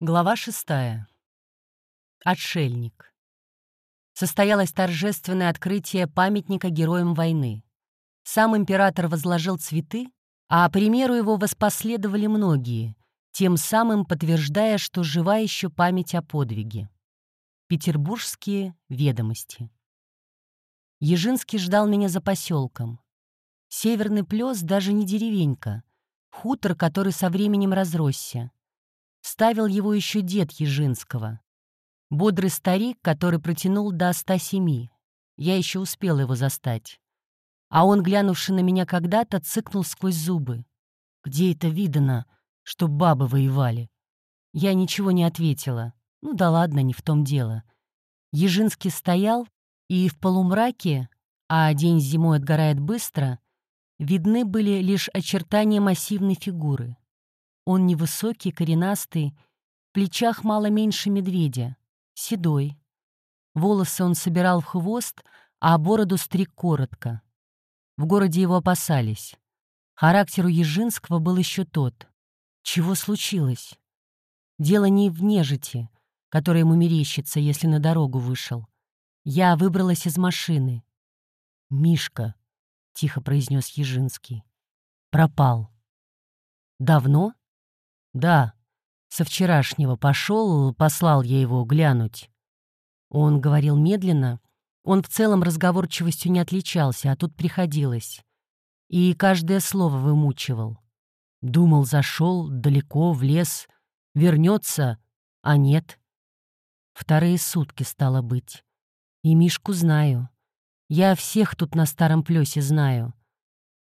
Глава шестая. Отшельник. Состоялось торжественное открытие памятника героям войны. Сам император возложил цветы, а примеру его воспоследовали многие, тем самым подтверждая, что жива еще память о подвиге. Петербургские ведомости. Ежинский ждал меня за поселком. Северный плес даже не деревенька, хутор, который со временем разросся. Ставил его еще дед Ежинского. Бодрый старик, который протянул до 107. Я еще успел его застать. А он, глянувший на меня когда-то, цыкнул сквозь зубы. «Где это видано, что бабы воевали?» Я ничего не ответила. Ну да ладно, не в том дело. Ежинский стоял, и в полумраке, а день зимой отгорает быстро, видны были лишь очертания массивной фигуры. Он невысокий, коренастый, в плечах мало меньше медведя, седой. Волосы он собирал в хвост, а бороду стриг коротко. В городе его опасались. Характер у Ежинского был еще тот. Чего случилось? Дело не в нежити, которая ему мерещится, если на дорогу вышел. Я выбралась из машины. «Мишка», — тихо произнес Ежинский, — «пропал». «Давно?» «Да, со вчерашнего пошел, послал я его глянуть». Он говорил медленно. Он в целом разговорчивостью не отличался, а тут приходилось. И каждое слово вымучивал. Думал, зашел далеко в лес, вернется, а нет. Вторые сутки стало быть. И Мишку знаю. Я всех тут на старом плесе знаю.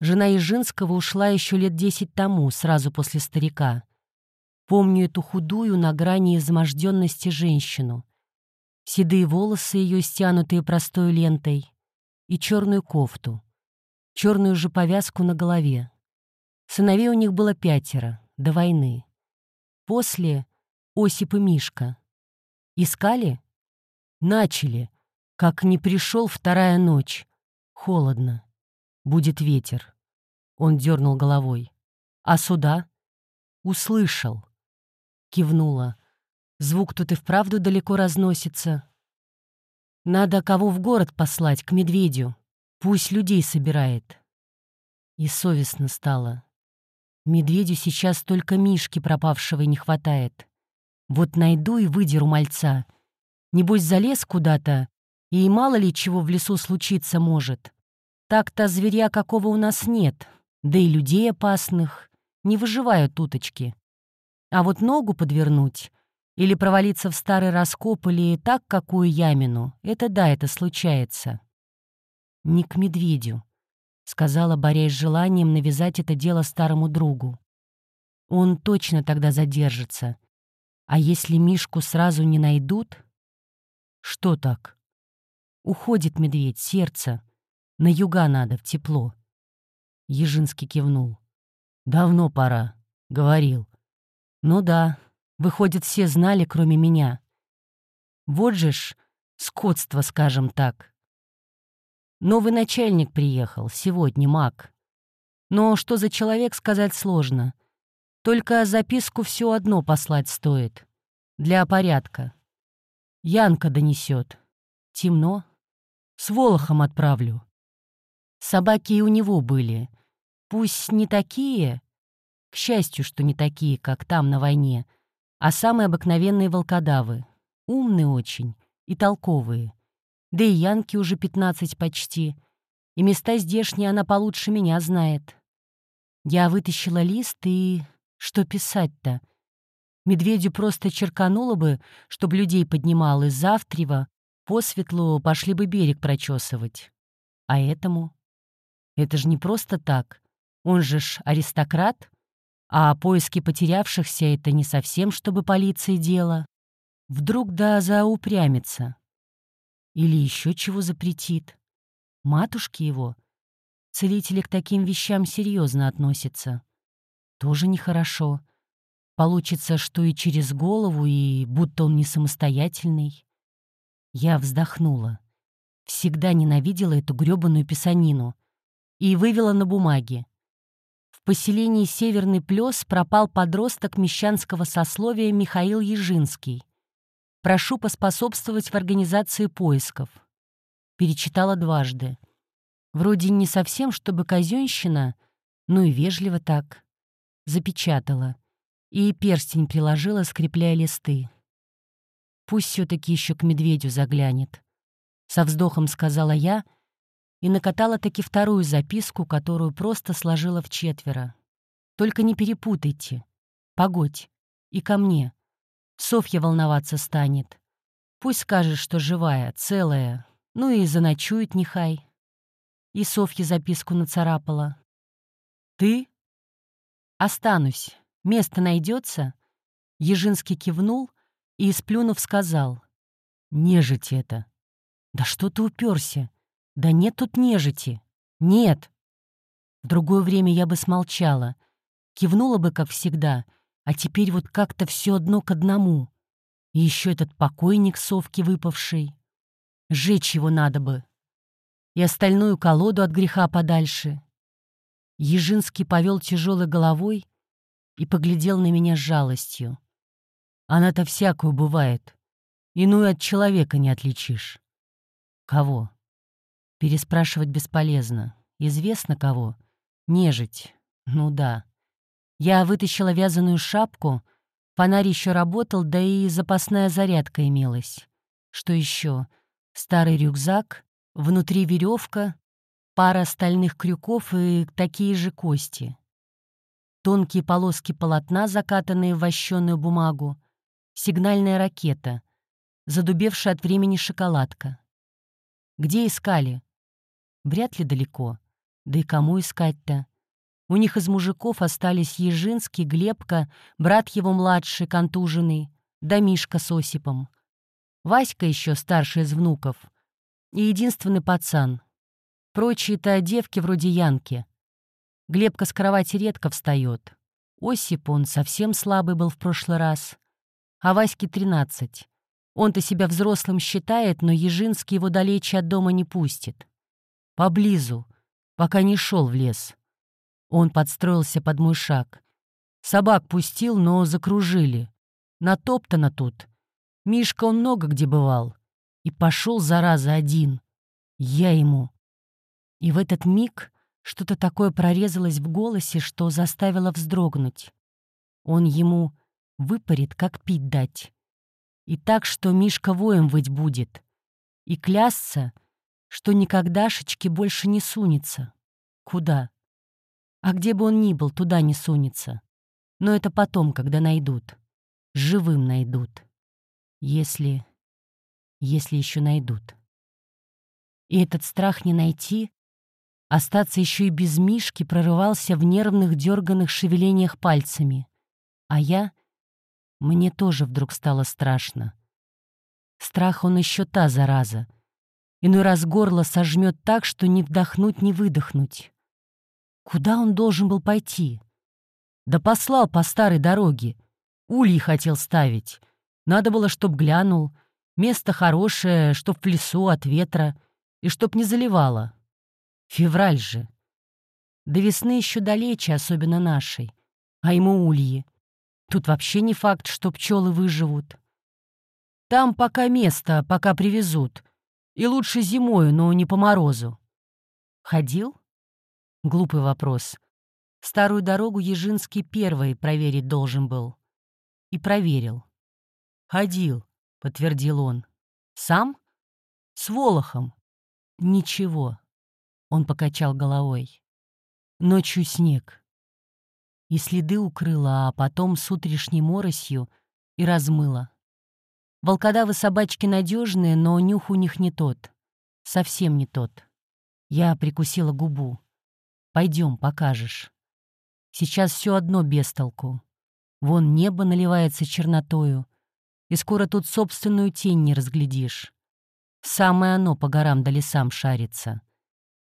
Жена Ижинского ушла еще лет десять тому, сразу после старика. Помню эту худую на грани изможденности женщину. Седые волосы ее, стянутые простой лентой, и черную кофту, черную же повязку на голове. Сыновей у них было пятеро, до войны. После — Осип и Мишка. Искали? Начали, как не пришел вторая ночь. Холодно. Будет ветер. Он дернул головой. А сюда? Услышал кивнула. Звук тут и вправду далеко разносится. Надо кого в город послать, к медведю. Пусть людей собирает. И совестно стало. Медведю сейчас только Мишки пропавшего не хватает. Вот найду и выдеру мальца. Небось, залез куда-то, и мало ли чего в лесу случиться может. Так-то зверя какого у нас нет, да и людей опасных. Не выживают уточки. А вот ногу подвернуть или провалиться в старый раскоп или так какую ямину, это да, это случается. «Не к медведю», — сказала, борясь с желанием навязать это дело старому другу. «Он точно тогда задержится. А если Мишку сразу не найдут...» «Что так?» «Уходит медведь, сердце. На юга надо, в тепло». Ежинский кивнул. «Давно пора», — говорил. Ну да, выходит, все знали, кроме меня. Вот же ж, скотство, скажем так. Новый начальник приехал, сегодня маг. Но что за человек, сказать сложно. Только записку все одно послать стоит. Для порядка. Янка донесет. Темно. С Волохом отправлю. Собаки и у него были. Пусть не такие, к счастью, что не такие, как там на войне, а самые обыкновенные волкодавы. Умные очень и толковые. Да и Янки уже пятнадцать почти. И места здешние она получше меня знает. Я вытащила лист и... Что писать-то? Медведю просто черкануло бы, чтобы людей поднимал из завтрева, по светлу пошли бы берег прочесывать. А этому? Это же не просто так. Он же ж аристократ. А поиски потерявшихся — это не совсем, чтобы полиции дело. Вдруг да заупрямится. Или еще чего запретит. Матушки его. Целители к таким вещам серьезно относятся. Тоже нехорошо. Получится, что и через голову, и будто он не самостоятельный. Я вздохнула. Всегда ненавидела эту грёбаную писанину. И вывела на бумаге поселении Северный Плес пропал подросток мещанского сословия Михаил Ежинский. Прошу поспособствовать в организации поисков. Перечитала дважды. Вроде не совсем, чтобы казенщина, но и вежливо так. Запечатала. И перстень приложила, скрепляя листы. Пусть все-таки еще к медведю заглянет. Со вздохом сказала я — и накатала таки вторую записку, которую просто сложила в четверо. «Только не перепутайте. Погодь. И ко мне. Софья волноваться станет. Пусть скажет, что живая, целая. Ну и заночует нехай». И Софья записку нацарапала. «Ты?» «Останусь. Место найдется?» Ежинский кивнул и, сплюнув, сказал. «Нежить это!» «Да что ты уперся? Да нет тут нежити. Нет. В другое время я бы смолчала. Кивнула бы, как всегда. А теперь вот как-то все одно к одному. И еще этот покойник совки выпавший. Жечь его надо бы. И остальную колоду от греха подальше. Ежинский повел тяжелой головой и поглядел на меня с жалостью. Она-то всякую бывает. Иную от человека не отличишь. Кого? Переспрашивать бесполезно. Известно кого? Нежить. Ну да. Я вытащила вязаную шапку, фонарь еще работал, да и запасная зарядка имелась. Что еще? Старый рюкзак, внутри веревка, пара стальных крюков и такие же кости. Тонкие полоски полотна, закатанные в вощеную бумагу, сигнальная ракета, задубевшая от времени шоколадка. Где искали? Вряд ли далеко. Да и кому искать-то? У них из мужиков остались Ежинский, Глебка, брат его младший, контуженный, да Мишка с Осипом. Васька еще старший из внуков. И единственный пацан. Прочие-то девки вроде Янки. Глебка с кровати редко встает. Осип, он совсем слабый был в прошлый раз. А Ваське тринадцать. Он-то себя взрослым считает, но Ежинский его далече от дома не пустит. Поблизу, пока не шел в лес. Он подстроился под мой шаг. Собак пустил, но закружили. Натоптано тут. Мишка он много где бывал. И пошел, зараза, один. Я ему. И в этот миг что-то такое прорезалось в голосе, что заставило вздрогнуть. Он ему выпарит, как пить дать. И так, что Мишка воем выть будет. И клясться — что никогдашечки больше не сунется. Куда? А где бы он ни был, туда не сунется. Но это потом, когда найдут. Живым найдут. Если... если еще найдут. И этот страх не найти, остаться еще и без Мишки, прорывался в нервных дерганных шевелениях пальцами. А я... Мне тоже вдруг стало страшно. Страх он еще та зараза — Иной раз горло сожмет так, что не вдохнуть, не выдохнуть. Куда он должен был пойти? Да послал по старой дороге. Ульи хотел ставить. Надо было, чтоб глянул. Место хорошее, чтоб в лесу от ветра. И чтоб не заливало. Февраль же. До весны еще далече, особенно нашей. А ему ульи. Тут вообще не факт, что пчелы выживут. Там пока место, пока привезут. И лучше зимою, но не по морозу. Ходил? Глупый вопрос. Старую дорогу Ежинский первый проверить должен был. И проверил. «Ходил», — подтвердил он. «Сам?» «С Волохом». «Ничего», — он покачал головой. «Ночью снег». И следы укрыла, а потом с утрешней моросью и размыла. Волкодавы собачки надежные, но нюх у них не тот. Совсем не тот. Я прикусила губу. Пойдем, покажешь. Сейчас все одно без толку. Вон небо наливается чернотою, и скоро тут собственную тень не разглядишь. Самое оно по горам да лесам шарится.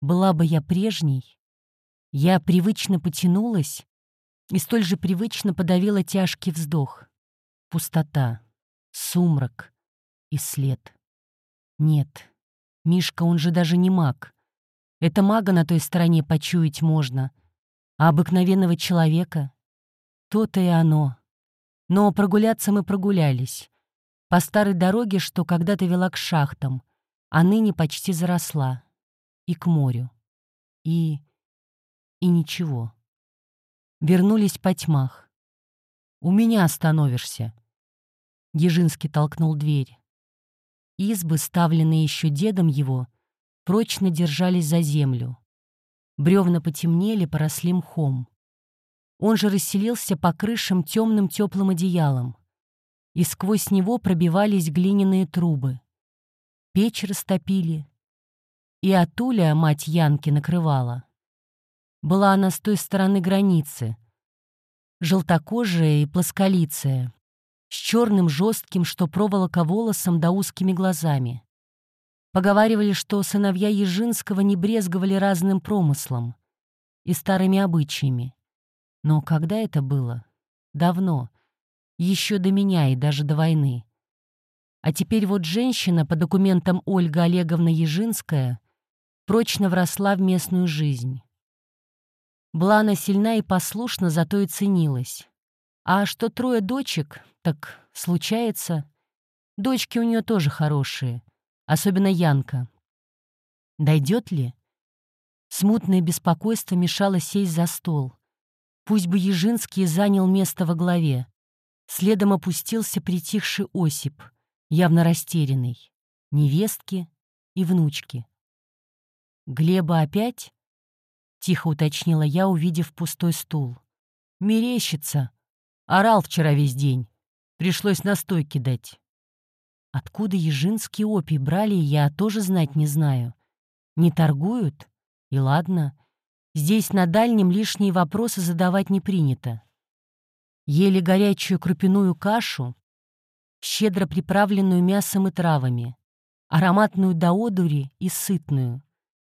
Была бы я прежней, я привычно потянулась и столь же привычно подавила тяжкий вздох. Пустота. Сумрак и след. Нет, Мишка, он же даже не маг. Это мага на той стороне почуять можно. А обыкновенного человека? То-то и оно. Но прогуляться мы прогулялись. По старой дороге, что когда-то вела к шахтам, а ныне почти заросла. И к морю. И... и ничего. Вернулись по тьмах. «У меня остановишься». Ежинский толкнул дверь. Избы, ставленные еще дедом его, прочно держались за землю. Бревна потемнели, поросли мхом. Он же расселился по крышам темным теплым одеялом, и сквозь него пробивались глиняные трубы. Печь растопили, и Атуля, мать Янки, накрывала. Была она с той стороны границы, желтокожая и плосколицая, с черным жестким, что проволока волосом да узкими глазами. Поговаривали, что сыновья Ежинского не брезговали разным промыслом и старыми обычаями. Но когда это было? Давно. Еще до меня и даже до войны. А теперь вот женщина, по документам Ольга Олеговна Ежинская, прочно вросла в местную жизнь. Была она сильна и послушна, зато и ценилась. А что трое дочек, так случается. Дочки у нее тоже хорошие, особенно Янка. Дойдет ли? Смутное беспокойство мешало сесть за стол. Пусть бы Ежинский занял место во главе. Следом опустился притихший Осип, явно растерянный. Невестки и внучки. «Глеба опять?» — тихо уточнила я, увидев пустой стул. «Мерещится. Орал вчера весь день. Пришлось настой кидать. Откуда ежинские опий брали, я тоже знать не знаю. Не торгуют? И ладно. Здесь на дальнем лишние вопросы задавать не принято. Ели горячую крупяную кашу, щедро приправленную мясом и травами, ароматную до одури и сытную.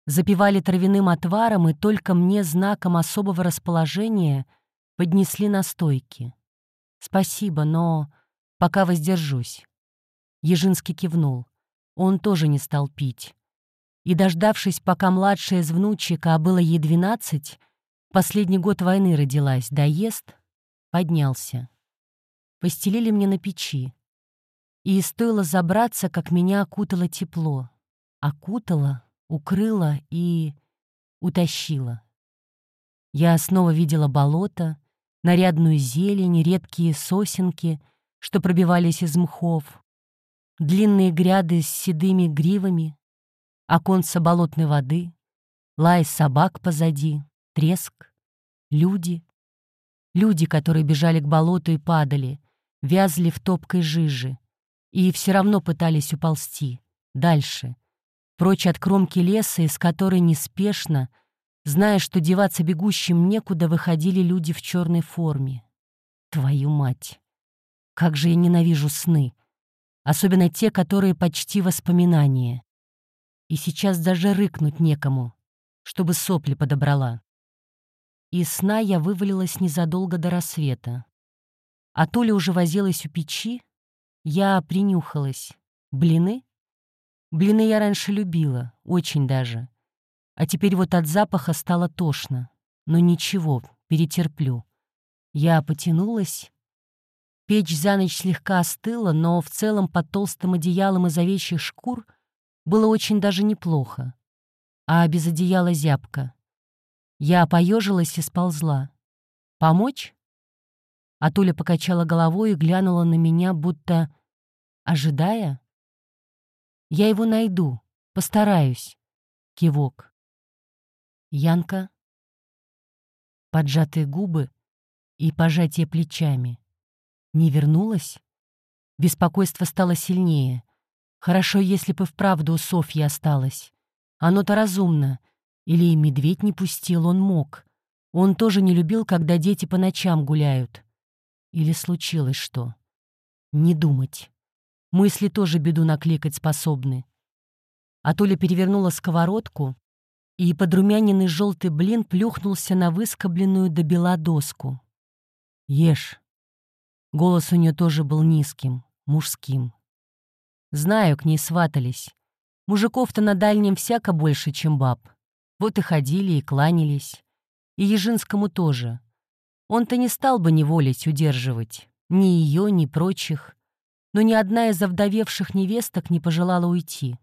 Запивали травяным отваром и только мне знаком особого расположения поднесли настойки. «Спасибо, но пока воздержусь». Ежинский кивнул. Он тоже не стал пить. И, дождавшись, пока младшая из внучек, а было ей двенадцать, последний год войны родилась, доест, поднялся. Постелили мне на печи. И стоило забраться, как меня окутало тепло. Окутало, укрыло и утащило. Я снова видела болото, нарядную зелень, редкие сосенки, что пробивались из мхов, длинные гряды с седыми гривами, оконца болотной воды, лай собак позади, треск, люди. Люди, которые бежали к болоту и падали, вязли в топкой жижи и все равно пытались уползти, дальше, прочь от кромки леса, из которой неспешно, Зная, что деваться бегущим некуда, выходили люди в черной форме. Твою мать! Как же я ненавижу сны! Особенно те, которые почти воспоминания. И сейчас даже рыкнуть некому, чтобы сопли подобрала. Из сна я вывалилась незадолго до рассвета. А Толя уже возилась у печи, я принюхалась. Блины? Блины я раньше любила, очень даже. А теперь вот от запаха стало тошно. Но ничего, перетерплю. Я потянулась. Печь за ночь слегка остыла, но в целом под толстым одеялом из овечьих шкур было очень даже неплохо. А без одеяла зябко. Я поежилась и сползла. «Помочь?» А Туля покачала головой и глянула на меня, будто ожидая. «Я его найду, постараюсь». Кивок. Янка, поджатые губы и пожатие плечами. Не вернулась? Беспокойство стало сильнее. Хорошо, если бы вправду у Софьи осталось. Оно-то разумно. Или и медведь не пустил, он мог. Он тоже не любил, когда дети по ночам гуляют. Или случилось что? Не думать. Мысли тоже беду накликать способны. А Толя перевернула сковородку, и подрумяненный желтый блин плюхнулся на выскобленную до бела доску. «Ешь». Голос у нее тоже был низким, мужским. Знаю, к ней сватались. Мужиков-то на дальнем всяко больше, чем баб. Вот и ходили, и кланялись. И Ежинскому тоже. Он-то не стал бы неволить удерживать. Ни ее, ни прочих. Но ни одна из овдовевших невесток не пожелала уйти.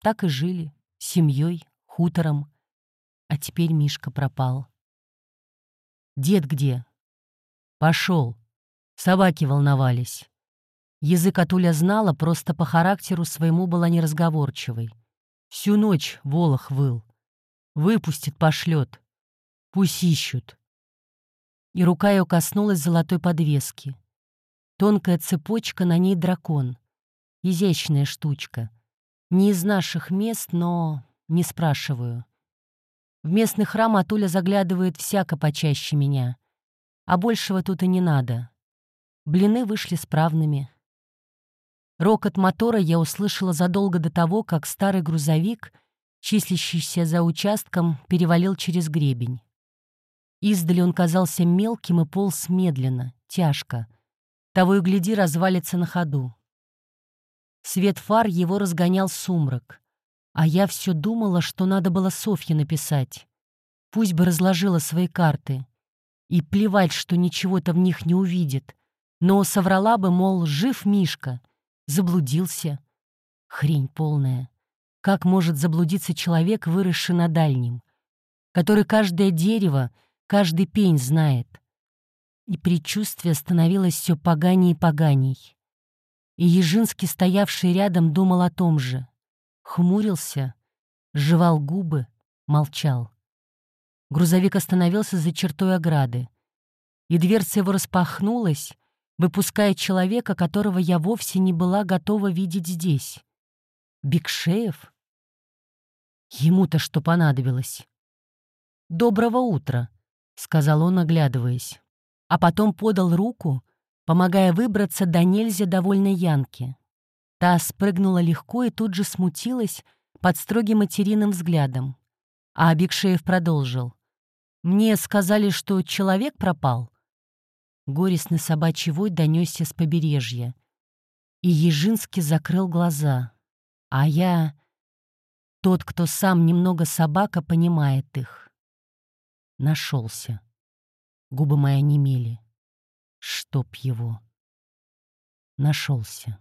Так и жили. Семьей, хутором. А теперь Мишка пропал. «Дед где?» «Пошел». Собаки волновались. Язык Атуля знала, просто по характеру своему была неразговорчивой. Всю ночь Волох выл. Выпустит, пошлет. Пусть ищут. И рука ее коснулась золотой подвески. Тонкая цепочка, на ней дракон. Изящная штучка. Не из наших мест, но не спрашиваю. В местный храм Атуля заглядывает всяко почаще меня. А большего тут и не надо. Блины вышли справными. Рокот мотора я услышала задолго до того, как старый грузовик, числящийся за участком, перевалил через гребень. Издали он казался мелким и полз медленно, тяжко. Того и гляди, развалится на ходу. Свет фар его разгонял сумрак. А я все думала, что надо было Софье написать. Пусть бы разложила свои карты. И плевать, что ничего-то в них не увидит. Но соврала бы, мол, жив Мишка. Заблудился. Хрень полная. Как может заблудиться человек, выросший на дальнем? Который каждое дерево, каждый пень знает. И предчувствие становилось все поганей и поганей. И Ежинский, стоявший рядом, думал о том же — хмурился, жевал губы, молчал. Грузовик остановился за чертой ограды, и дверца его распахнулась, выпуская человека, которого я вовсе не была готова видеть здесь. Бекшеев? Ему-то что понадобилось? «Доброго утра», — сказал он, оглядываясь, а потом подал руку, помогая выбраться до нельзя довольной Янки. Та спрыгнула легко и тут же смутилась под строгим материным взглядом. А Абикшеев продолжил. «Мне сказали, что человек пропал». Горестный собачий вой донесся с побережья. И Ежинский закрыл глаза. А я... Тот, кто сам немного собака, понимает их. Нашелся. Губы мои немели. Чтоб его. Нашелся.